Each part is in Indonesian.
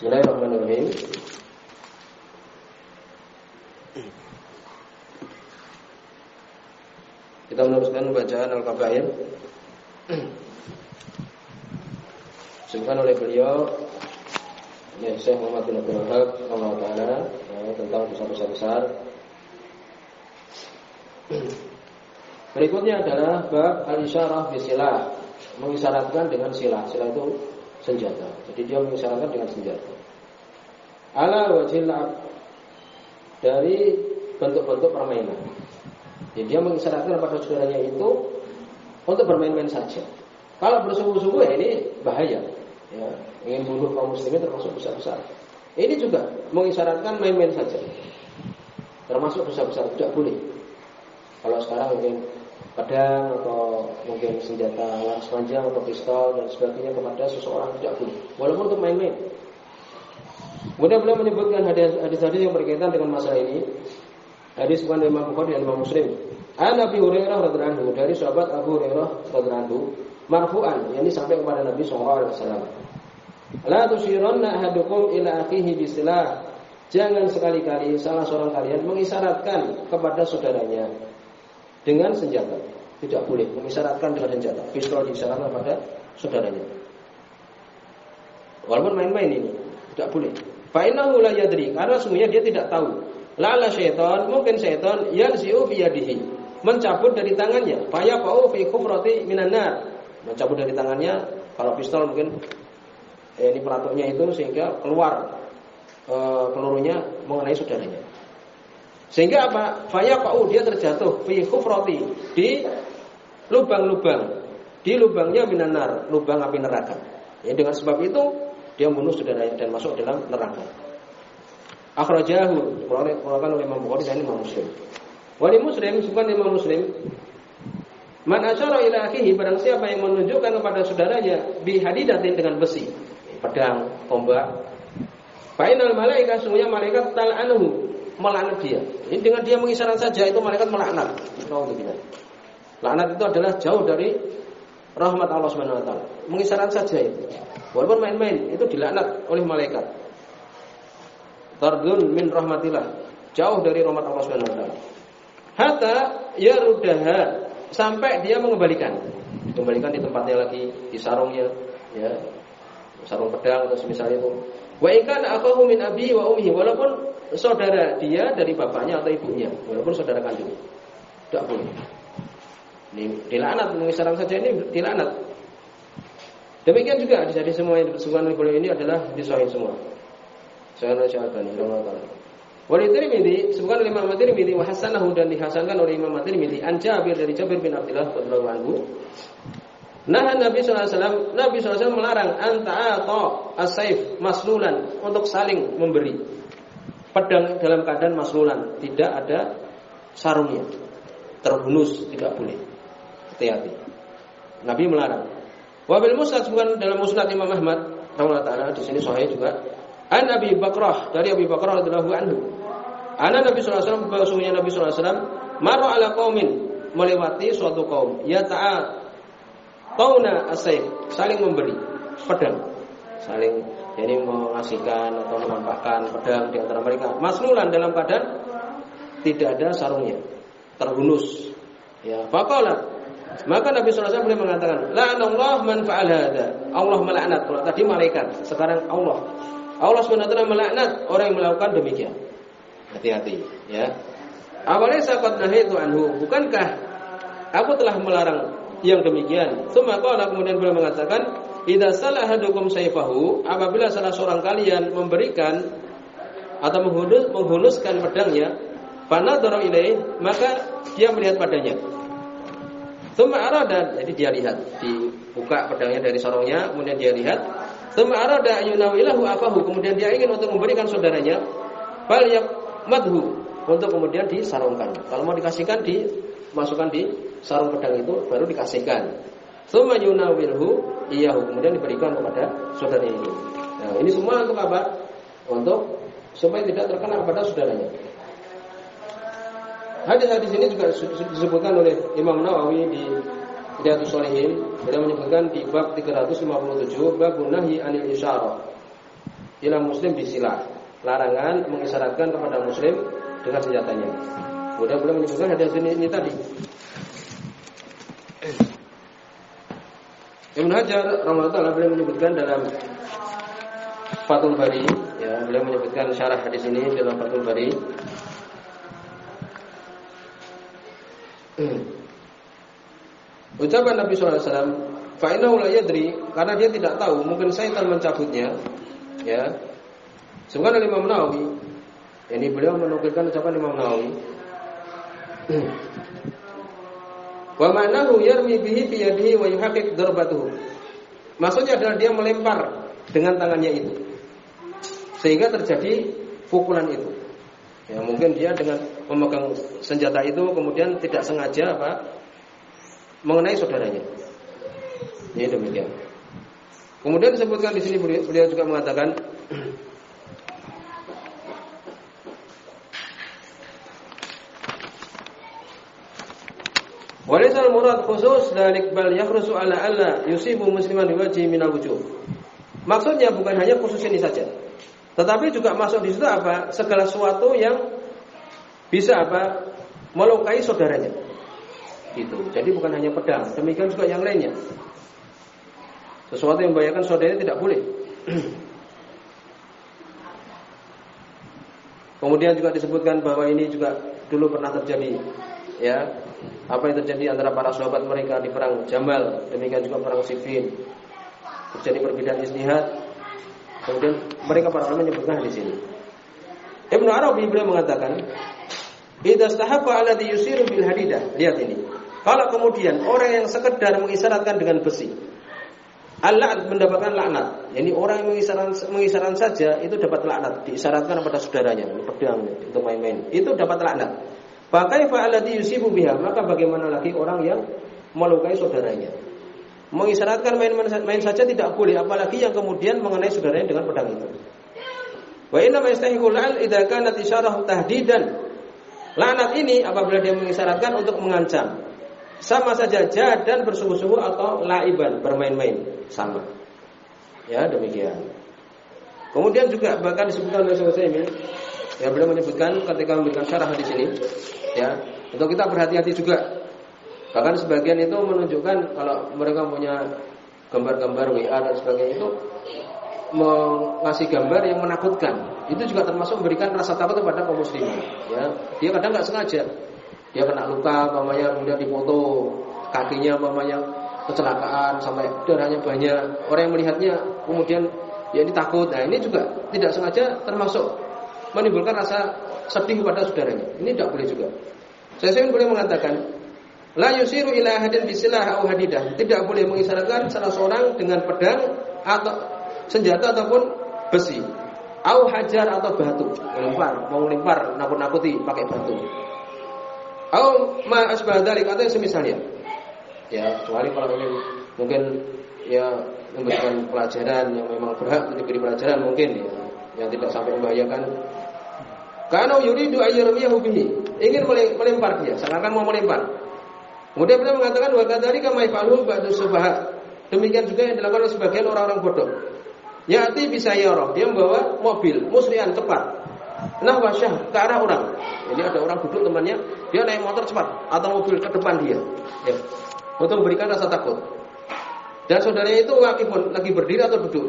Bismillahirrahmanirrahim. Kita meneruskan bacaan Al-Kabair. Disebutkan oleh beliau ya Syekh Muhammad bin Abdul Wahab Allah Ta'ala ya, tentang dosa-dosa besar. Berikutnya adalah bab al-isyarah bisilah mengisyaratkan dengan silah. Silah itu senjata. Jadi dia mengisyaratkan dengan senjata. Ala wajil dari bentuk-bentuk permainan. Jadi dia mengisyaratkan pada saudaranya itu untuk bermain-main saja. Kalau bersungguh-sungguh ya ini bahaya. Ya, ingin bunuh kaum muslimin termasuk besar-besar. Ini juga mengisyaratkan main-main saja. Termasuk besar-besar tidak boleh. Kalau sekarang mungkin pedang atau mungkin senjata laras panjang atau pistol dan sebagainya kepada seseorang tidak boleh. Walaupun untuk main-main. Kemudian beliau menyebutkan hadis-hadis yang berkaitan dengan masalah ini. Hadis bukan dari Imam Bukhari dan Imam Muslim. An Nabi Hurairah radhiyallahu anhu dari sahabat Abu Hurairah radhiyallahu anhu marfu'an yang sampai kepada Nabi sallallahu alaihi wasallam. La tusyiranna ahadukum ila akhihi bisilah. Jangan sekali-kali salah seorang kalian mengisyaratkan kepada saudaranya dengan senjata. Tidak boleh mengisyaratkan dengan senjata. Pistol diisyaratkan kepada saudaranya. Walaupun main-main ini, tidak boleh. Fa'innahu la yadri, karena semuanya dia tidak tahu. Lala syaitan, mungkin syaitan yanzi'u fi yadihi, mencabut dari tangannya. Faya fa'u fi kufrati minan nar. Mencabut dari tangannya, kalau pistol mungkin eh, ini pelatuknya itu sehingga keluar e, pelurunya mengenai saudaranya. Sehingga apa? Faya fa'u dia terjatuh fi kufrati di lubang-lubang. Di lubangnya minan nar, lubang api neraka. Ya, dengan sebab itu dia membunuh saudaranya dan masuk dalam neraka. Akhrajahu dikeluarkan oleh Imam Bukhari dan Imam Muslim. Wali Muslim bukan Imam Muslim. Man asyara ila akhihi barang siapa yang menunjukkan kepada saudaranya bi hadidatin dengan besi, pedang, tombak. Fainal malaika sungguhnya malaikat tal'anuhu melaknat dia. Ini dengan dia mengisyarat saja itu malaikat melaknat. Laknat itu adalah jauh dari rahmat Allah Subhanahu wa taala. Mengisyarat saja itu. Walaupun main-main itu dilaknat oleh malaikat. Tardun min rahmatillah. Jauh dari rahmat Allah Subhanahu wa taala. Hatta yarudaha sampai dia mengembalikan. Kembalikan di tempatnya lagi, di sarungnya, ya. Sarung pedang atau semisalnya itu. Wa ikan akahu min abi wa ummi walaupun saudara dia dari bapaknya atau ibunya, walaupun saudara kandung. Tidak boleh. Ini dilaknat mengisarang saja ini dilaknat. Demikian juga di semua yang disebutkan oleh ini adalah disahih semua. Saya Syalbani rahimahullah. Wal Tirmidzi sebutkan oleh Imam Tirmidzi wa hasanahu dan dihasankan oleh Imam Tirmidzi an Jabir dari Jabir bin Abdullah radhiyallahu anhu. Nah Nabi SAW Nabi SAW melarang anta'ata as-saif maslulan untuk saling memberi pedang dalam keadaan maslulan tidak ada sarungnya. Terhunus tidak boleh. Hati-hati. Nabi melarang. Wabil musnad bukan dalam musnad Imam Ahmad rahimahullah taala di sini sahih juga. An Nabi Bakrah dari Abi Bakrah radhiyallahu anhu. Ana Nabi sallallahu alaihi wasallam Nabi sallallahu alaihi wasallam ala qaumin melewati suatu kaum. Ya ta'a tauna asaif saling memberi pedang. Saling jadi mengasihkan atau menampakkan pedang di antara mereka. Masnulan dalam keadaan tidak ada sarungnya. Terhunus. Ya faqala maka Nabi wasallam boleh mengatakan la'anallahu man fa'al Allah melaknat. Kalau tadi malaikat sekarang Allah. Allah SWT melaknat orang yang melakukan demikian. Hati-hati ya. Awalnya sahabat nahi itu anhu, bukankah aku telah melarang yang demikian? Suma qala kemudian beliau mengatakan, "Idza salah hadukum sayfahu, apabila salah seorang kalian memberikan atau menghunus, menghunuskan pedangnya, fanadhara ilaih, maka dia melihat padanya. Suma arada, jadi dia lihat, dibuka pedangnya dari sorongnya, kemudian dia lihat. Suma arada yunawilahu afahu, kemudian dia ingin untuk memberikan saudaranya, fal madhu untuk kemudian disarungkan. Kalau mau dikasihkan dimasukkan di sarung pedang itu baru dikasihkan. Suma yunawilhu iyahu kemudian diberikan kepada saudara ini. Nah, ini semua untuk apa? Untuk supaya tidak terkena kepada saudaranya. Hadis-hadis ini juga disebutkan oleh Imam Nawawi di Hidayatus Shalihin. Beliau menyebutkan di bab 357 bab nahi anil isyarah. ila muslim bisilah. Larangan mengisyaratkan kepada muslim dengan senjatanya. Kemudian beliau menyebutkan hadis ini, ini tadi. Ibn Hajar Ramadhan beliau menyebutkan dalam Fathul Bari ya beliau menyebutkan syarah hadis ini dalam Fathul Bari. Ucapan Nabi SAW Fa'inahu la yadri Karena dia tidak tahu Mungkin syaitan mencabutnya Ya. Sebenarnya Imam Nawawi Ini beliau menukilkan ucapan Imam Nawawi Wa ma'nahu yarmi bihi biyadihi wa yuhaqiq darbatuhu Maksudnya adalah dia melempar dengan tangannya itu Sehingga terjadi pukulan itu Ya mungkin dia dengan memegang senjata itu kemudian tidak sengaja apa mengenai saudaranya. Ini demikian. Kemudian disebutkan di sini beliau juga mengatakan Walisal murad khusus dari bal yakhrusu ala alla yusibu musliman diwaji min wujuh. Maksudnya bukan hanya khusus ini saja. Tetapi juga masuk di situ apa? Segala sesuatu yang bisa apa? melukai saudaranya. Itu. Jadi bukan hanya pedang, demikian juga yang lainnya. Sesuatu yang membahayakan saudaranya tidak boleh. Kemudian juga disebutkan bahwa ini juga dulu pernah terjadi ya apa yang terjadi antara para sahabat mereka di perang Jamal demikian juga perang Siffin terjadi perbedaan istihad Kemudian mereka para ulama menyebutkan di sini. Ibnu Arabi beliau mengatakan, "Idza stahaqqa alladhi yusiru bil hadidah." Lihat ini. Kalau kemudian orang yang sekedar mengisyaratkan dengan besi, Allah mendapatkan laknat. Jadi orang yang mengisyaratkan, mengisyaratkan saja itu dapat laknat, diisyaratkan kepada saudaranya, pedang untuk main-main. Itu dapat laknat. Pakaifa alladhi yusibu biha, maka bagaimana lagi orang yang melukai saudaranya? mengisyaratkan main-main saja tidak boleh apalagi yang kemudian mengenai saudaranya dengan pedang itu. Wa inna yastahiqul la'an idza kanat isyarah tahdidan. Laknat ini apabila dia mengisyaratkan untuk mengancam. Sama saja jahat dan bersungguh-sungguh atau laiban bermain-main sama. Ya, demikian. Kemudian juga bahkan disebutkan oleh ini ya beliau menyebutkan ketika memberikan syarah di sini ya, untuk kita berhati-hati juga Bahkan sebagian itu menunjukkan kalau mereka punya gambar-gambar WA dan sebagainya itu mengasih gambar yang menakutkan. Itu juga termasuk memberikan rasa takut kepada kaum muslimin. Ya, dia kadang nggak sengaja. Dia kena luka, mamanya kemudian dipoto kakinya, mamanya kecelakaan sampai darahnya banyak. Orang yang melihatnya kemudian ya ini takut. Nah ini juga tidak sengaja termasuk menimbulkan rasa sedih kepada saudaranya. Ini tidak boleh juga. Saya boleh mengatakan La yusiru ila hadin bisilah au hadidah. Tidak boleh mengisyaratkan salah seorang dengan pedang atau senjata ataupun besi. Au hajar atau batu. Melempar, mau melempar, nakut-nakuti pakai batu. Au ma asbah dzalik atau yang semisalnya. Ya, kecuali kalau ini mungkin ya memberikan pelajaran yang memang berhak untuk diberi pelajaran mungkin ya, yang tidak sampai membahayakan karena yuridu ayyarmiyahu bihi. Ingin melempar dia, seakan mau melempar. Kemudian beliau mengatakan wa kadzalika ma yafalu ba'du subaha. Demikian juga yang dilakukan oleh sebagian orang-orang bodoh. Yati bisa ya orang, dia membawa mobil musrian cepat. Nah wasyah ke arah orang. Jadi ada orang duduk temannya, dia naik motor cepat atau mobil ke depan dia. Ya. Untuk memberikan rasa takut. Dan saudaranya itu wakifun lagi berdiri atau duduk.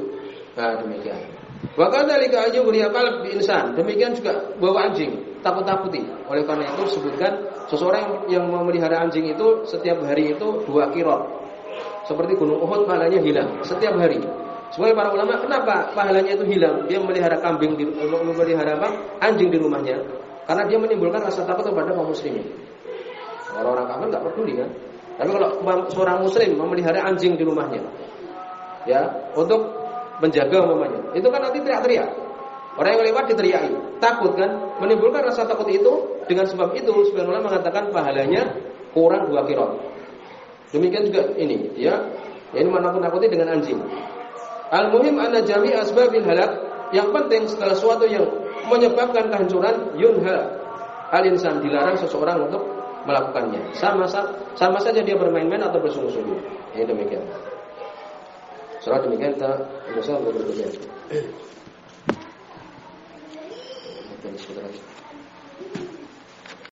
Nah demikian. Wa kadzalika ayyuhul qalb bi insan. Demikian juga bawa anjing, takut-takuti. Oleh karena itu sebutkan seseorang yang memelihara anjing itu setiap hari itu dua kirot. Seperti gunung Uhud pahalanya hilang setiap hari. Sebagai para ulama, kenapa pahalanya itu hilang? Dia memelihara kambing di memelihara apa? Anjing di rumahnya. Karena dia menimbulkan rasa takut kepada kaum muslimin. Kalau orang kafir nggak peduli kan. Tapi kalau seorang muslim memelihara anjing di rumahnya, ya untuk menjaga umpamanya. Itu kan nanti teriak-teriak. Orang yang lewat diteriaki, takut kan? Menimbulkan rasa takut itu dengan sebab itu sebenarnya mengatakan pahalanya kurang dua kilo. Demikian juga ini, ya. Ini menakut-nakuti dengan anjing. Al-muhim anna jami asbabil halak yang penting segala sesuatu yang menyebabkan kehancuran yunha al-insan dilarang seseorang untuk melakukannya. Sama sama saja dia bermain-main atau bersungguh-sungguh. Ini demikian. Solat me encanta, y.